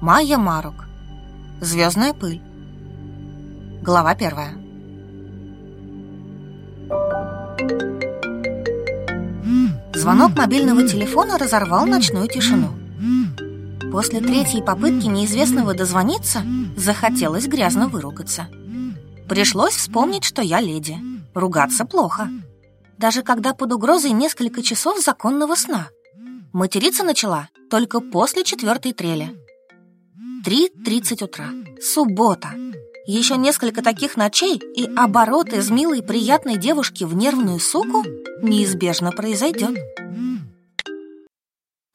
Майя Марук. Звездная пыль. Глава первая. Звонок мобильного телефона разорвал ночную тишину. После третьей попытки неизвестного дозвониться захотелось грязно выругаться. Пришлось вспомнить, что я леди. Ругаться плохо. Даже когда под угрозой несколько часов законного сна. Материться начала только после четвертой трели. 3.30 утра. Суббота. Еще несколько таких ночей, и оборот из милой приятной девушки в нервную суку неизбежно произойдет.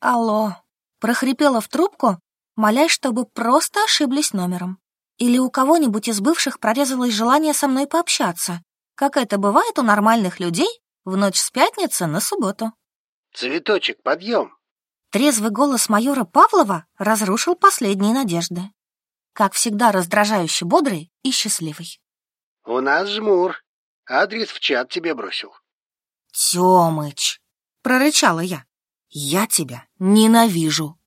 Алло. Прохрипела в трубку, молясь, чтобы просто ошиблись номером. Или у кого-нибудь из бывших прорезалось желание со мной пообщаться, как это бывает у нормальных людей в ночь с пятницы на субботу. «Цветочек, подъем!» Трезвый голос майора Павлова разрушил последние надежды. Как всегда раздражающе бодрый и счастливый. «У нас жмур. Адрес в чат тебе бросил». «Тёмыч!» — прорычала я. «Я тебя ненавижу!»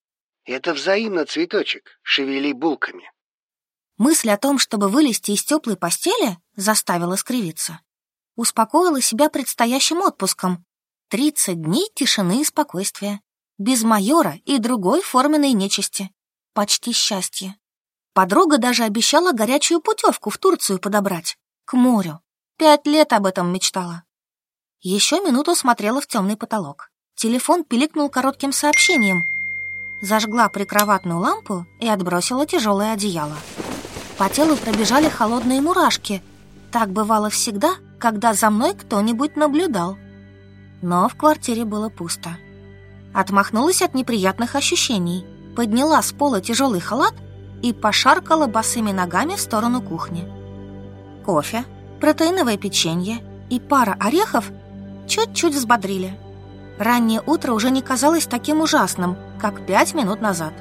«Это взаимно, цветочек. Шевели булками». Мысль о том, чтобы вылезти из теплой постели, заставила скривиться. Успокоила себя предстоящим отпуском. Тридцать дней тишины и спокойствия. Без майора и другой форменной нечисти. Почти счастье. Подруга даже обещала горячую путевку в Турцию подобрать. К морю. Пять лет об этом мечтала. Еще минуту смотрела в темный потолок. Телефон пиликнул коротким сообщением. Зажгла прикроватную лампу и отбросила тяжелое одеяло. По телу пробежали холодные мурашки. Так бывало всегда, когда за мной кто-нибудь наблюдал. Но в квартире было пусто. Отмахнулась от неприятных ощущений, подняла с пола тяжелый халат и пошаркала босыми ногами в сторону кухни. Кофе, протеиновое печенье и пара орехов чуть-чуть взбодрили. Раннее утро уже не казалось таким ужасным, как пять минут назад.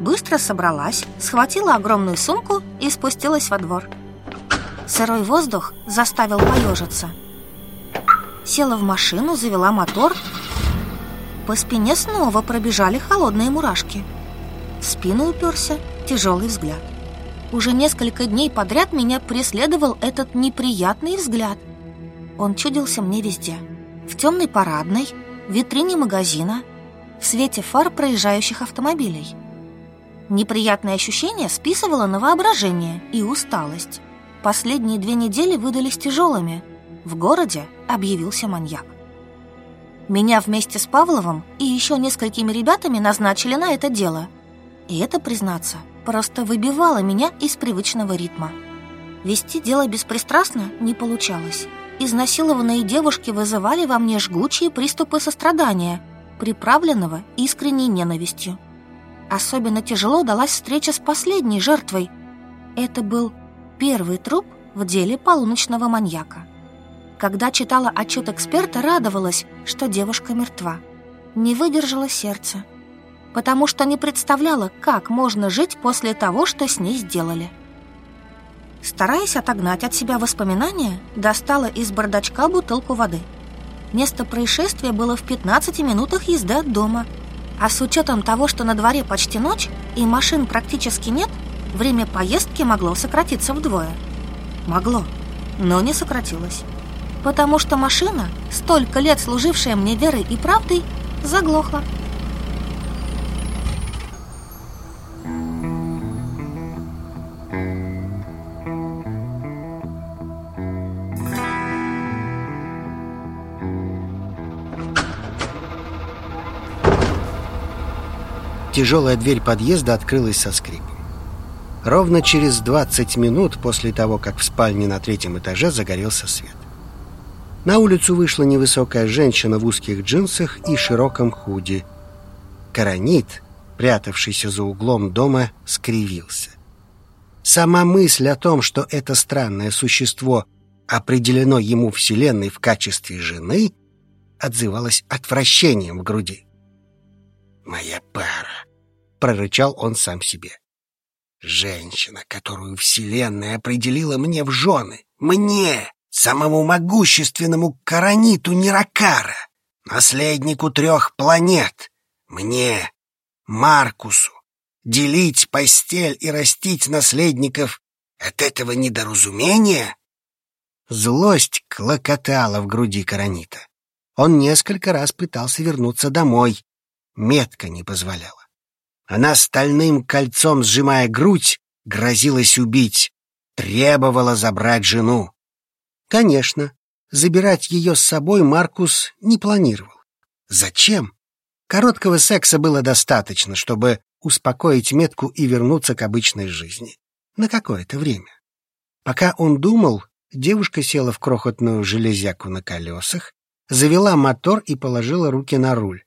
Быстро собралась, схватила огромную сумку и спустилась во двор. Сырой воздух заставил поежиться. Села в машину, завела мотор по спине снова пробежали холодные мурашки. В спину уперся тяжелый взгляд. Уже несколько дней подряд меня преследовал этот неприятный взгляд. Он чудился мне везде. В темной парадной, в витрине магазина, в свете фар проезжающих автомобилей. Неприятное ощущение списывало на воображение и усталость. Последние две недели выдались тяжелыми. В городе объявился маньяк. Меня вместе с Павловым и еще несколькими ребятами назначили на это дело. И это, признаться, просто выбивало меня из привычного ритма. Вести дело беспристрастно не получалось. Изнасилованные девушки вызывали во мне жгучие приступы сострадания, приправленного искренней ненавистью. Особенно тяжело далась встреча с последней жертвой. Это был первый труп в деле полуночного маньяка. Когда читала отчет эксперта, радовалась, что девушка мертва. Не выдержала сердце, потому что не представляла, как можно жить после того, что с ней сделали. Стараясь отогнать от себя воспоминания, достала из бардачка бутылку воды. Место происшествия было в 15 минутах езды от дома, а с учетом того, что на дворе почти ночь и машин практически нет, время поездки могло сократиться вдвое. Могло, но не сократилось потому что машина, столько лет служившая мне верой и правдой, заглохла. Тяжелая дверь подъезда открылась со скрипом. Ровно через 20 минут после того, как в спальне на третьем этаже загорелся свет. На улицу вышла невысокая женщина в узких джинсах и широком худи. Каранит, прятавшийся за углом дома, скривился. Сама мысль о том, что это странное существо определено ему Вселенной в качестве жены, отзывалась отвращением в груди. «Моя пара», — прорычал он сам себе. «Женщина, которую Вселенная определила мне в жены. Мне!» Самому могущественному Караниту Ниракара, наследнику трех планет, мне, Маркусу, Делить постель и растить наследников от этого недоразумения? Злость клокотала в груди Каранита. Он несколько раз пытался вернуться домой. Метка не позволяла. Она стальным кольцом, сжимая грудь, грозилась убить, требовала забрать жену. Конечно, забирать ее с собой Маркус не планировал. Зачем? Короткого секса было достаточно, чтобы успокоить метку и вернуться к обычной жизни. На какое-то время. Пока он думал, девушка села в крохотную железяку на колесах, завела мотор и положила руки на руль.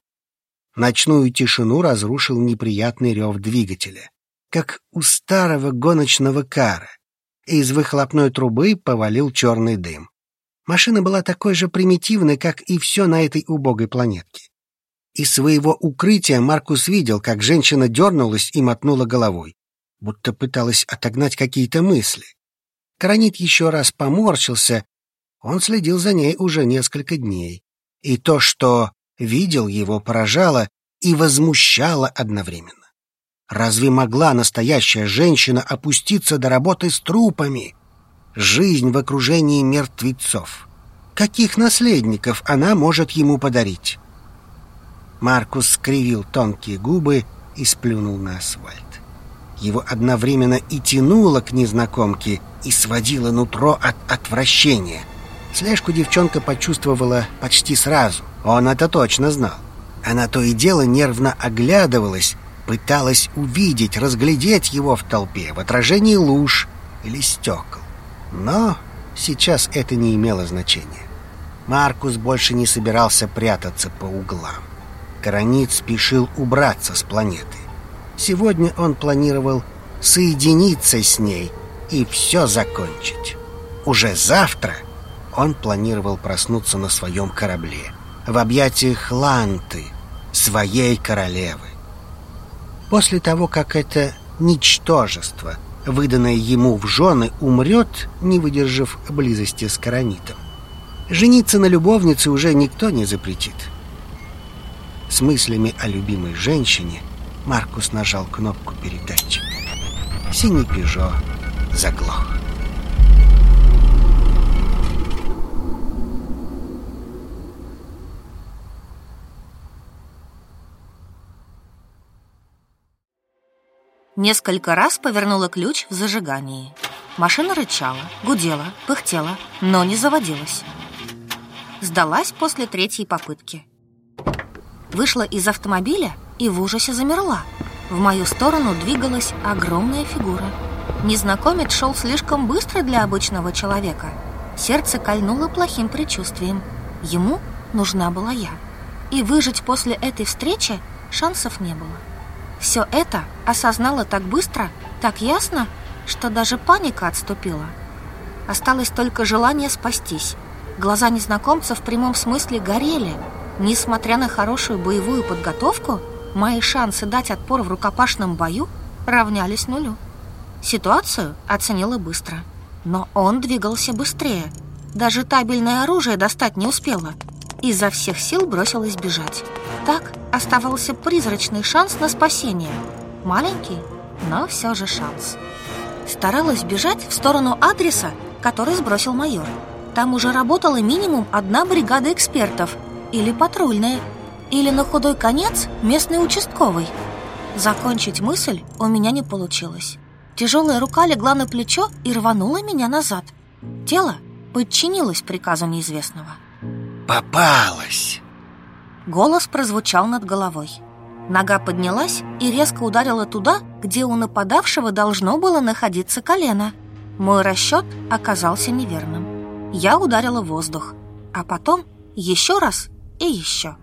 Ночную тишину разрушил неприятный рев двигателя, как у старого гоночного кара. Из выхлопной трубы повалил черный дым. Машина была такой же примитивной, как и все на этой убогой планетке. Из своего укрытия Маркус видел, как женщина дернулась и мотнула головой, будто пыталась отогнать какие-то мысли. Каранит еще раз поморщился. Он следил за ней уже несколько дней. И то, что видел, его поражало и возмущало одновременно. Разве могла настоящая женщина опуститься до работы с трупами? Жизнь в окружении мертвецов. Каких наследников она может ему подарить? Маркус скривил тонкие губы и сплюнул на асфальт. Его одновременно и тянуло к незнакомке, и сводило нутро от отвращения. Слежку девчонка почувствовала почти сразу. Он это точно знал. Она то и дело нервно оглядывалась, пыталась увидеть, разглядеть его в толпе, в отражении луж или стекол. Но сейчас это не имело значения. Маркус больше не собирался прятаться по углам. Каранит спешил убраться с планеты. Сегодня он планировал соединиться с ней и все закончить. Уже завтра он планировал проснуться на своем корабле, в объятиях Ланты, своей королевы. После того, как это ничтожество, выданное ему в жены, умрет, не выдержав близости с Каранитом. Жениться на любовнице уже никто не запретит. С мыслями о любимой женщине Маркус нажал кнопку передатчика. Синий «Пежо» заглох. Несколько раз повернула ключ в зажигании. Машина рычала, гудела, пыхтела, но не заводилась. Сдалась после третьей попытки. Вышла из автомобиля и в ужасе замерла. В мою сторону двигалась огромная фигура. Незнакомец шел слишком быстро для обычного человека. Сердце кольнуло плохим предчувствием. Ему нужна была я. И выжить после этой встречи шансов не было. Все это осознала так быстро, так ясно, что даже паника отступила. Осталось только желание спастись. Глаза незнакомца в прямом смысле горели. Несмотря на хорошую боевую подготовку, мои шансы дать отпор в рукопашном бою равнялись нулю. Ситуацию оценила быстро. Но он двигался быстрее. Даже табельное оружие достать не успела. Изо всех сил бросилась бежать. Так оставался призрачный шанс на спасение. Маленький, но все же шанс. Старалась бежать в сторону адреса, который сбросил майор. Там уже работала минимум одна бригада экспертов или патрульная, или на худой конец местный участковый. Закончить мысль у меня не получилось. Тяжелая рука легла на плечо и рванула меня назад. Тело подчинилось приказу неизвестного. «Попалась!» Голос прозвучал над головой. Нога поднялась и резко ударила туда, где у нападавшего должно было находиться колено. Мой расчет оказался неверным. Я ударила воздух, а потом еще раз и еще.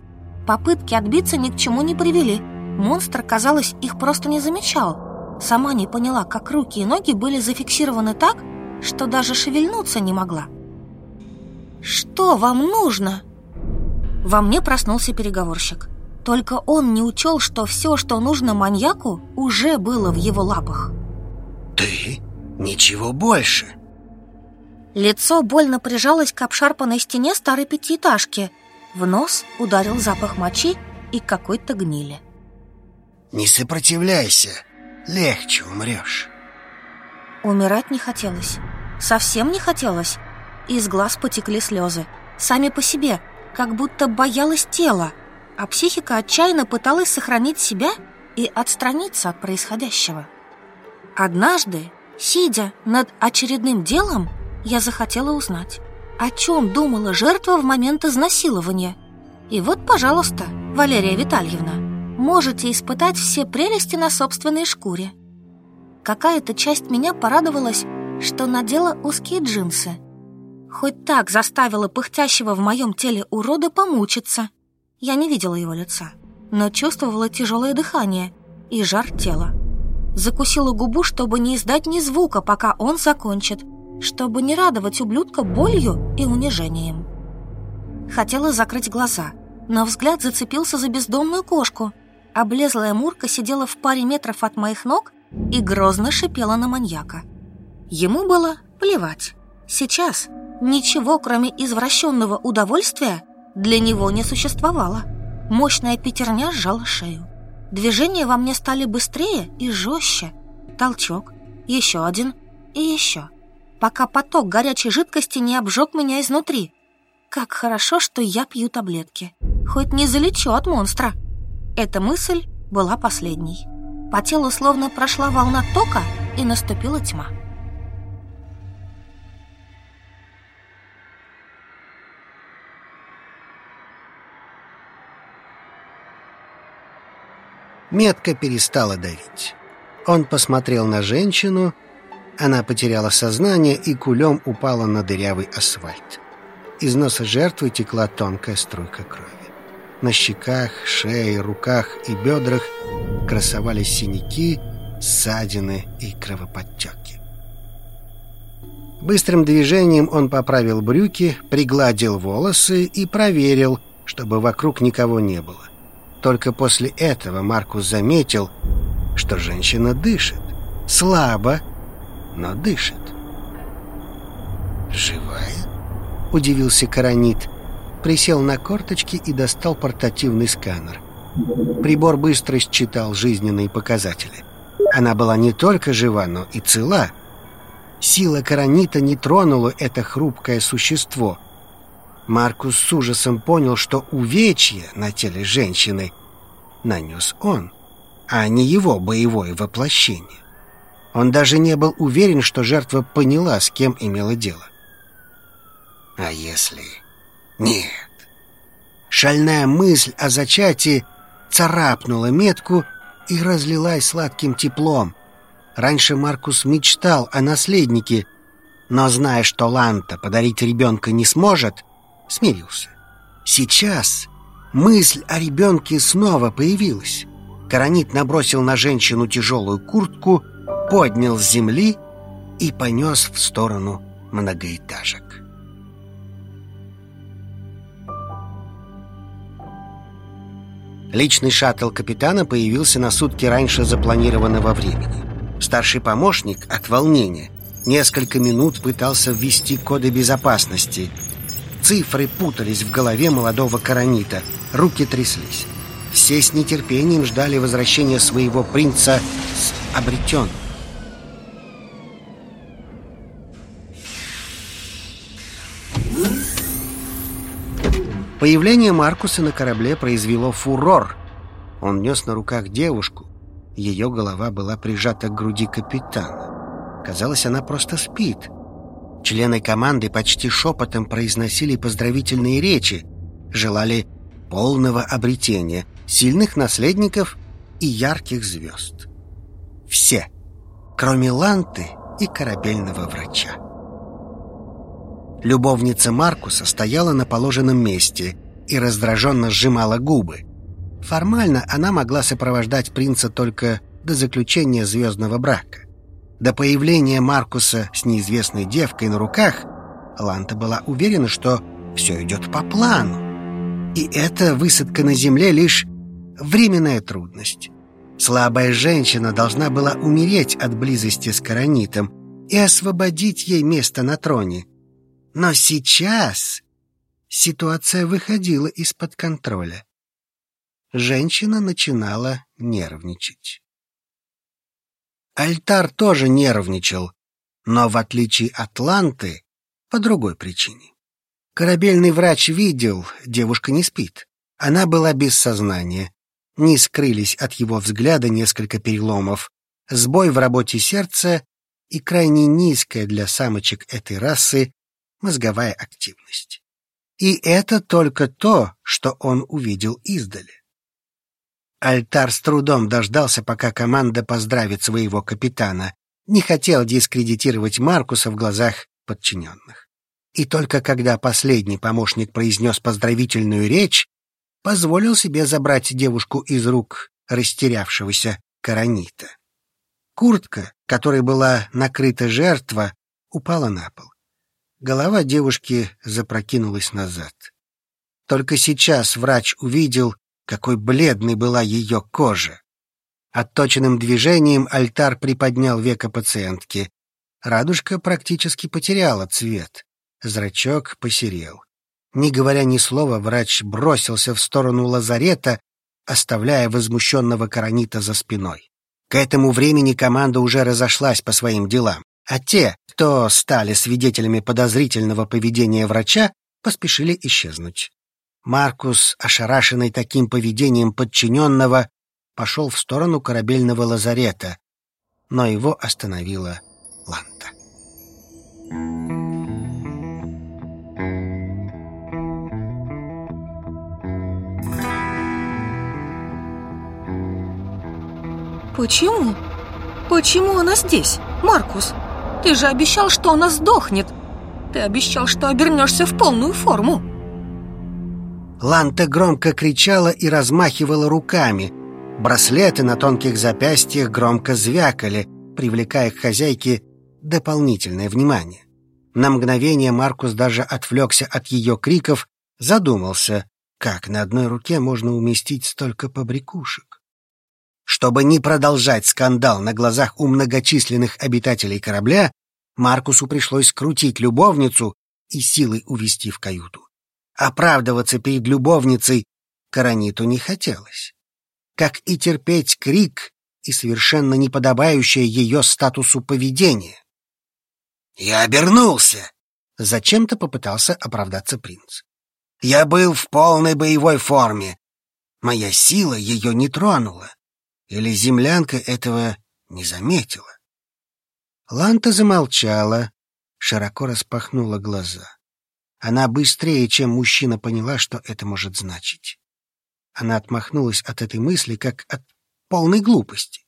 Попытки отбиться ни к чему не привели. Монстр, казалось, их просто не замечал. Сама не поняла, как руки и ноги были зафиксированы так, что даже шевельнуться не могла. «Что вам нужно?» Во мне проснулся переговорщик. Только он не учел, что все, что нужно маньяку, уже было в его лапах. «Ты? Ничего больше!» Лицо больно прижалось к обшарпанной стене старой пятиэтажки. В нос ударил запах мочи и какой-то гнили. «Не сопротивляйся. легче умрешь. Умирать не хотелось. Совсем не хотелось. Из глаз потекли слезы. Сами по себе, как будто боялась тела. А психика отчаянно пыталась сохранить себя и отстраниться от происходящего. Однажды, сидя над очередным делом, я захотела узнать, о чем думала жертва в момент изнасилования. И вот, пожалуйста, Валерия Витальевна, можете испытать все прелести на собственной шкуре. Какая-то часть меня порадовалась, что надела узкие джинсы. Хоть так заставила пыхтящего в моем теле урода помучиться. Я не видела его лица, но чувствовала тяжелое дыхание и жар тела. Закусила губу, чтобы не издать ни звука, пока он закончит, чтобы не радовать ублюдка болью и унижением. Хотела закрыть глаза, но взгляд зацепился за бездомную кошку. Облезлая Мурка сидела в паре метров от моих ног и грозно шипела на маньяка. Ему было плевать. Сейчас ничего, кроме извращенного удовольствия, для него не существовало. Мощная пятерня сжала шею. Движения во мне стали быстрее и жестче. Толчок, еще один и еще. Пока поток горячей жидкости не обжег меня изнутри. Как хорошо, что я пью таблетки. Хоть не залечу от монстра. Эта мысль была последней. По телу словно прошла волна тока, и наступила тьма. Метка перестала давить. Он посмотрел на женщину, она потеряла сознание и кулем упала на дырявый асфальт. Из носа жертвы текла тонкая струйка крови. На щеках, шее, руках и бедрах красовались синяки, ссадины и кровоподтеки. Быстрым движением он поправил брюки, пригладил волосы и проверил, чтобы вокруг никого не было. Только после этого Маркус заметил, что женщина дышит. Слабо, но дышит. «Живая?» — удивился Каранит. Присел на корточки и достал портативный сканер. Прибор быстро считал жизненные показатели. Она была не только жива, но и цела. Сила Каранита не тронула это хрупкое существо. Маркус с ужасом понял, что увечье на теле женщины нанес он, а не его боевое воплощение. Он даже не был уверен, что жертва поняла, с кем имела дело. А если... Нет. Шальная мысль о зачатии царапнула метку и разлилась сладким теплом. Раньше Маркус мечтал о наследнике, но, зная, что Ланта подарить ребенка не сможет, смирился. Сейчас мысль о ребенке снова появилась. Каранит набросил на женщину тяжелую куртку поднял с земли и понес в сторону многоэтажек. Личный шаттл капитана появился на сутки раньше запланированного времени. Старший помощник от волнения несколько минут пытался ввести коды безопасности. Цифры путались в голове молодого коронита, руки тряслись. Все с нетерпением ждали возвращения своего принца с обретенным. Появление Маркуса на корабле произвело фурор. Он нес на руках девушку. Ее голова была прижата к груди капитана. Казалось, она просто спит. Члены команды почти шепотом произносили поздравительные речи, желали полного обретения, сильных наследников и ярких звезд. Все, кроме Ланты и корабельного врача. Любовница Маркуса стояла на положенном месте и раздраженно сжимала губы. Формально она могла сопровождать принца только до заключения звездного брака. До появления Маркуса с неизвестной девкой на руках Ланта была уверена, что все идет по плану. И эта высадка на земле лишь временная трудность. Слабая женщина должна была умереть от близости с Коронитом и освободить ей место на троне. Но сейчас ситуация выходила из-под контроля. Женщина начинала нервничать. Альтар тоже нервничал, но, в отличие от Ланты, по другой причине. Корабельный врач видел, девушка не спит. Она была без сознания. Не скрылись от его взгляда несколько переломов, сбой в работе сердца и крайне низкая для самочек этой расы мозговая активность. И это только то, что он увидел издали. Альтар с трудом дождался, пока команда поздравит своего капитана. Не хотел дискредитировать Маркуса в глазах подчиненных. И только когда последний помощник произнес поздравительную речь, позволил себе забрать девушку из рук растерявшегося Каранита. Куртка, которой была накрыта жертва, упала на пол. Голова девушки запрокинулась назад. Только сейчас врач увидел, какой бледной была ее кожа. Отточенным движением альтар приподнял веко пациентки. Радужка практически потеряла цвет. Зрачок посерел. Не говоря ни слова, врач бросился в сторону лазарета, оставляя возмущенного Каранита за спиной. К этому времени команда уже разошлась по своим делам, а те, кто стали свидетелями подозрительного поведения врача, поспешили исчезнуть. Маркус, ошарашенный таким поведением подчиненного, пошел в сторону корабельного лазарета, но его остановила Ланта. Почему? Почему она здесь, Маркус? Ты же обещал, что она сдохнет. Ты обещал, что обернешься в полную форму. Ланта громко кричала и размахивала руками. Браслеты на тонких запястьях громко звякали, привлекая к хозяйке дополнительное внимание. На мгновение Маркус даже отвлекся от ее криков, задумался, как на одной руке можно уместить столько побрякушек. Чтобы не продолжать скандал на глазах у многочисленных обитателей корабля, Маркусу пришлось скрутить любовницу и силой увести в каюту. Оправдываться перед любовницей Караниту не хотелось. Как и терпеть крик и совершенно неподобающее ее статусу поведение. «Я обернулся!» — зачем-то попытался оправдаться принц. «Я был в полной боевой форме. Моя сила ее не тронула. Или землянка этого не заметила? Ланта замолчала, широко распахнула глаза. Она быстрее, чем мужчина, поняла, что это может значить. Она отмахнулась от этой мысли, как от полной глупости.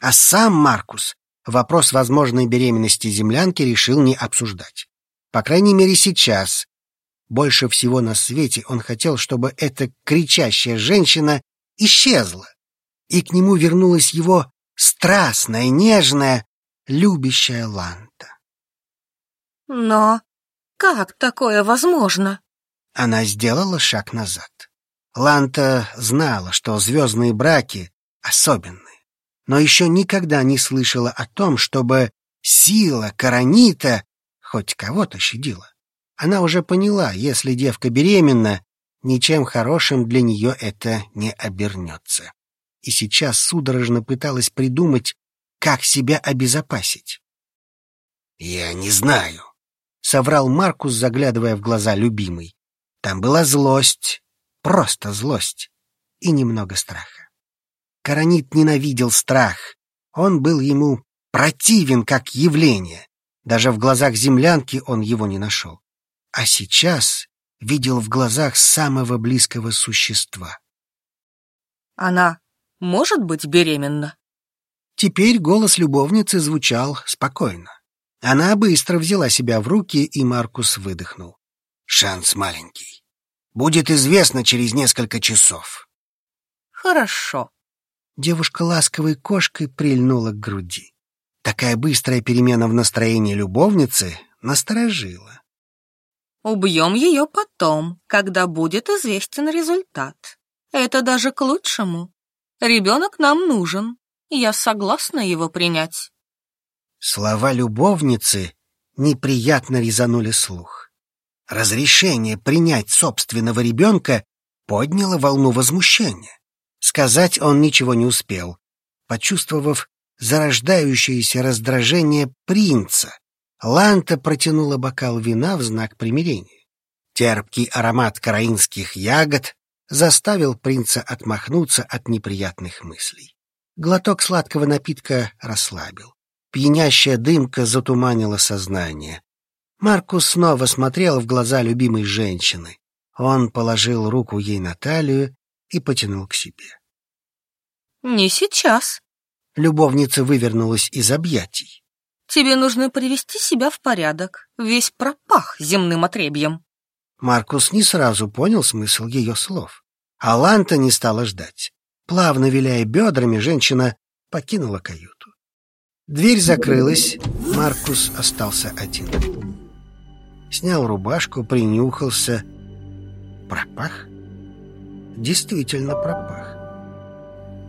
А сам Маркус вопрос возможной беременности землянки решил не обсуждать. По крайней мере, сейчас. Больше всего на свете он хотел, чтобы эта кричащая женщина исчезла и к нему вернулась его страстная, нежная, любящая Ланта. Но как такое возможно? Она сделала шаг назад. Ланта знала, что звездные браки особенные, но еще никогда не слышала о том, чтобы сила Каранита хоть кого-то щадила. Она уже поняла, если девка беременна, ничем хорошим для нее это не обернется и сейчас судорожно пыталась придумать, как себя обезопасить. «Я не знаю», — соврал Маркус, заглядывая в глаза любимой. Там была злость, просто злость и немного страха. Каранит ненавидел страх. Он был ему противен как явление. Даже в глазах землянки он его не нашел. А сейчас видел в глазах самого близкого существа. Она может быть беременна. Теперь голос любовницы звучал спокойно. Она быстро взяла себя в руки, и Маркус выдохнул. «Шанс маленький. Будет известно через несколько часов». «Хорошо». Девушка ласковой кошкой прильнула к груди. Такая быстрая перемена в настроении любовницы насторожила. «Убьем ее потом, когда будет известен результат. Это даже к лучшему. Ребенок нам нужен, я согласна его принять. Слова любовницы неприятно резанули слух. Разрешение принять собственного ребенка подняло волну возмущения. Сказать он ничего не успел. Почувствовав зарождающееся раздражение принца. Ланта протянула бокал вина в знак примирения. Терпкий аромат караинских ягод заставил принца отмахнуться от неприятных мыслей. Глоток сладкого напитка расслабил. Пьянящая дымка затуманила сознание. Маркус снова смотрел в глаза любимой женщины. Он положил руку ей на талию и потянул к себе. «Не сейчас». Любовница вывернулась из объятий. «Тебе нужно привести себя в порядок. Весь пропах земным отребьем». Маркус не сразу понял смысл ее слов. А Ланта не стала ждать. Плавно виляя бедрами, женщина покинула каюту. Дверь закрылась, Маркус остался один. Снял рубашку, принюхался. Пропах? Действительно пропах.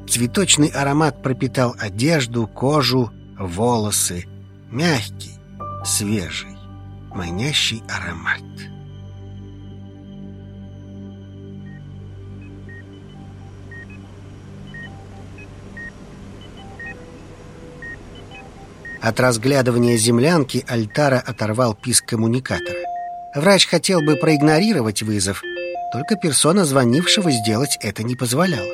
Цветочный аромат пропитал одежду, кожу, волосы. Мягкий, свежий, манящий аромат. От разглядывания землянки Альтара оторвал писк коммуникатора. Врач хотел бы проигнорировать вызов, только персона звонившего сделать это не позволяла.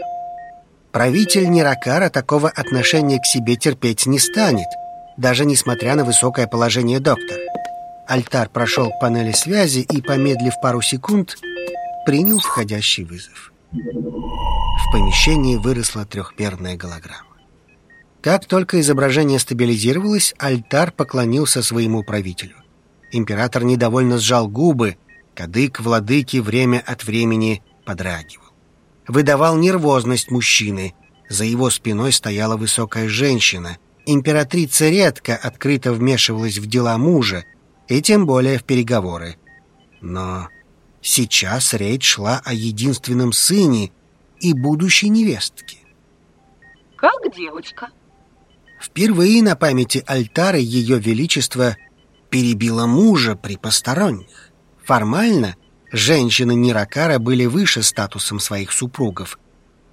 Правитель Неракара такого отношения к себе терпеть не станет, даже несмотря на высокое положение доктора. Альтар прошел к панели связи и, помедлив пару секунд, принял входящий вызов. В помещении выросла трехмерная голограмма. Как только изображение стабилизировалось, альтар поклонился своему правителю. Император недовольно сжал губы, кадык владыки время от времени подрагивал. Выдавал нервозность мужчины. За его спиной стояла высокая женщина. Императрица редко открыто вмешивалась в дела мужа, и тем более в переговоры. Но сейчас речь шла о единственном сыне и будущей невестке. «Как девочка?» Впервые на памяти альтара Ее Величество перебило мужа при посторонних. Формально женщины Ниракара были выше статусом своих супругов.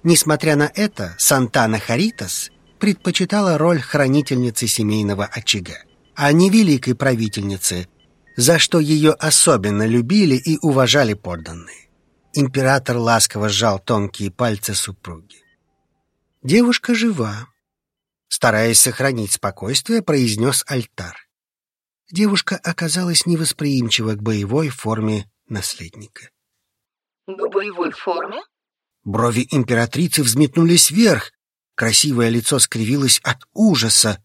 Несмотря на это, Сантана Харитас предпочитала роль хранительницы семейного очага, а не великой правительницы, за что ее особенно любили и уважали подданные. Император ласково сжал тонкие пальцы супруги. Девушка жива, Стараясь сохранить спокойствие, произнес альтар. Девушка оказалась невосприимчива к боевой форме наследника. «К боевой форме?» Брови императрицы взметнулись вверх. Красивое лицо скривилось от ужаса.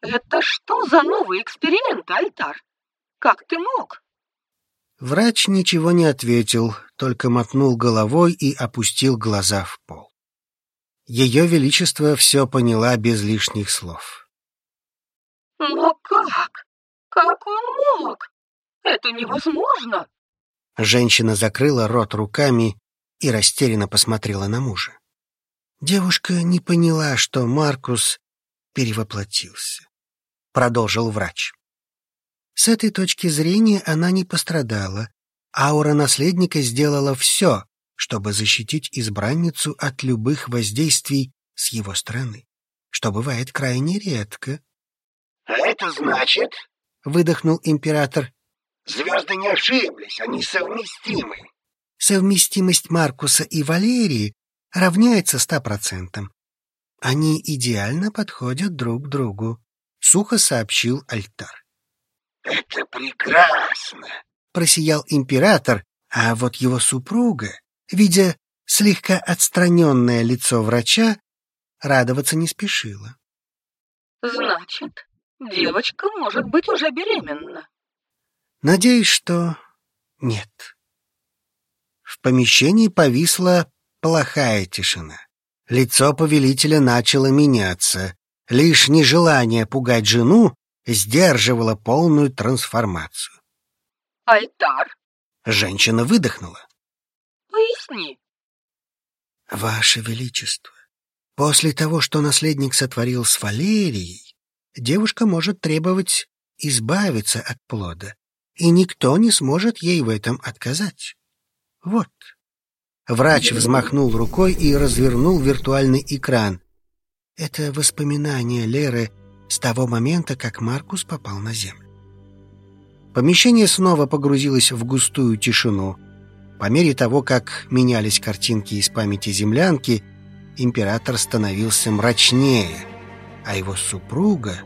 «Это что за новый эксперимент, Альтар? Как ты мог?» Врач ничего не ответил, только мотнул головой и опустил глаза в пол. Ее Величество все поняла без лишних слов. «Но как? Как он мог? Это невозможно!» Женщина закрыла рот руками и растерянно посмотрела на мужа. Девушка не поняла, что Маркус перевоплотился. Продолжил врач. С этой точки зрения она не пострадала. Аура наследника сделала все, чтобы защитить избранницу от любых воздействий с его стороны, что бывает крайне редко. — А это значит, — выдохнул император, — звезды не ошиблись, они совместимы. Совместимость Маркуса и Валерии равняется ста процентам. Они идеально подходят друг к другу, — сухо сообщил Альтар. — Это прекрасно! — просиял император, а вот его супруга Видя слегка отстраненное лицо врача, радоваться не спешила. «Значит, девочка может быть уже беременна?» «Надеюсь, что нет». В помещении повисла плохая тишина. Лицо повелителя начало меняться. Лишь нежелание пугать жену сдерживало полную трансформацию. «Альтар?» Женщина выдохнула. Поясни. Ваше Величество, после того, что наследник сотворил с Валерией, девушка может требовать избавиться от плода, и никто не сможет ей в этом отказать. Вот. Врач взмахнул рукой и развернул виртуальный экран. Это воспоминание Леры с того момента, как Маркус попал на землю. Помещение снова погрузилось в густую тишину. По мере того, как менялись картинки из памяти землянки, император становился мрачнее, а его супруга...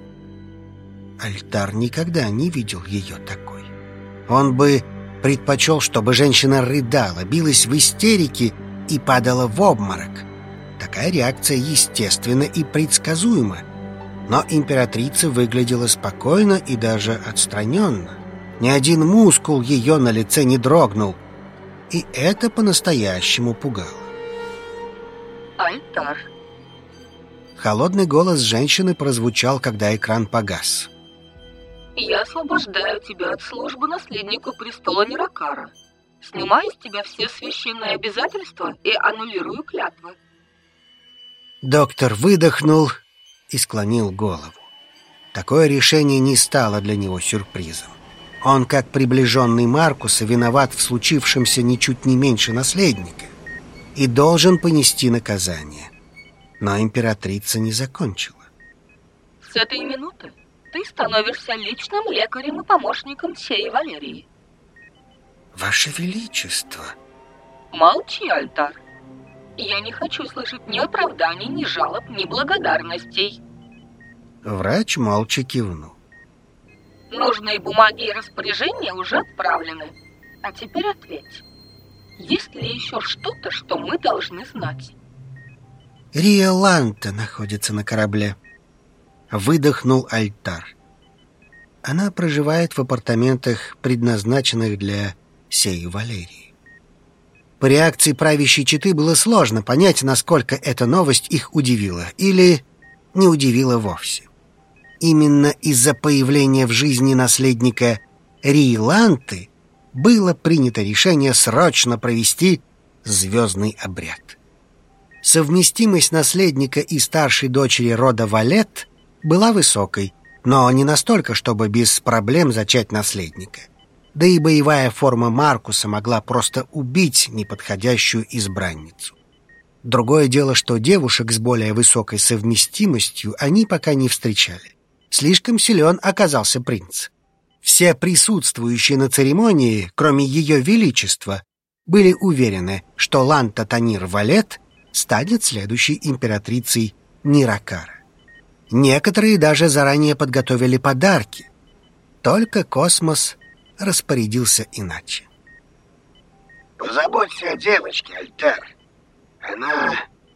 Альтар никогда не видел ее такой. Он бы предпочел, чтобы женщина рыдала, билась в истерике и падала в обморок. Такая реакция естественна и предсказуема. Но императрица выглядела спокойно и даже отстраненно. Ни один мускул ее на лице не дрогнул. И это по-настоящему пугало. Альтар. Холодный голос женщины прозвучал, когда экран погас. Я освобождаю тебя от службы наследнику престола Неракара. Снимаю с тебя все священные обязательства и аннулирую клятвы. Доктор выдохнул и склонил голову. Такое решение не стало для него сюрпризом. Он, как приближенный Маркуса, виноват в случившемся ничуть не меньше наследника и должен понести наказание. Но императрица не закончила. С этой минуты ты становишься личным лекарем и помощником сей Валерии. Ваше Величество! Молчи, Альтар. Я не хочу слышать ни оправданий, ни жалоб, ни благодарностей. Врач молча кивнул. Нужные бумаги и распоряжения уже отправлены. А теперь ответь. Есть ли еще что-то, что мы должны знать? Риа Ланта находится на корабле. Выдохнул Альтар. Она проживает в апартаментах, предназначенных для сей Валерии. По реакции правящей четы было сложно понять, насколько эта новость их удивила или не удивила вовсе. Именно из-за появления в жизни наследника Риланты было принято решение срочно провести звездный обряд. Совместимость наследника и старшей дочери рода Валет была высокой, но не настолько, чтобы без проблем зачать наследника. Да и боевая форма Маркуса могла просто убить неподходящую избранницу. Другое дело, что девушек с более высокой совместимостью они пока не встречали. Слишком силен оказался принц. Все присутствующие на церемонии, кроме ее величества, были уверены, что Ланта Танир Валет станет следующей императрицей Ниракара. Некоторые даже заранее подготовили подарки. Только космос распорядился иначе. Позаботься о девочке, Альтар. Она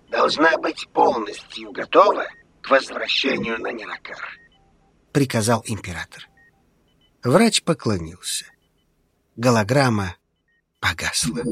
должна быть полностью готова к возвращению на Неракар. Приказал император. Врач поклонился. Голограмма погасла.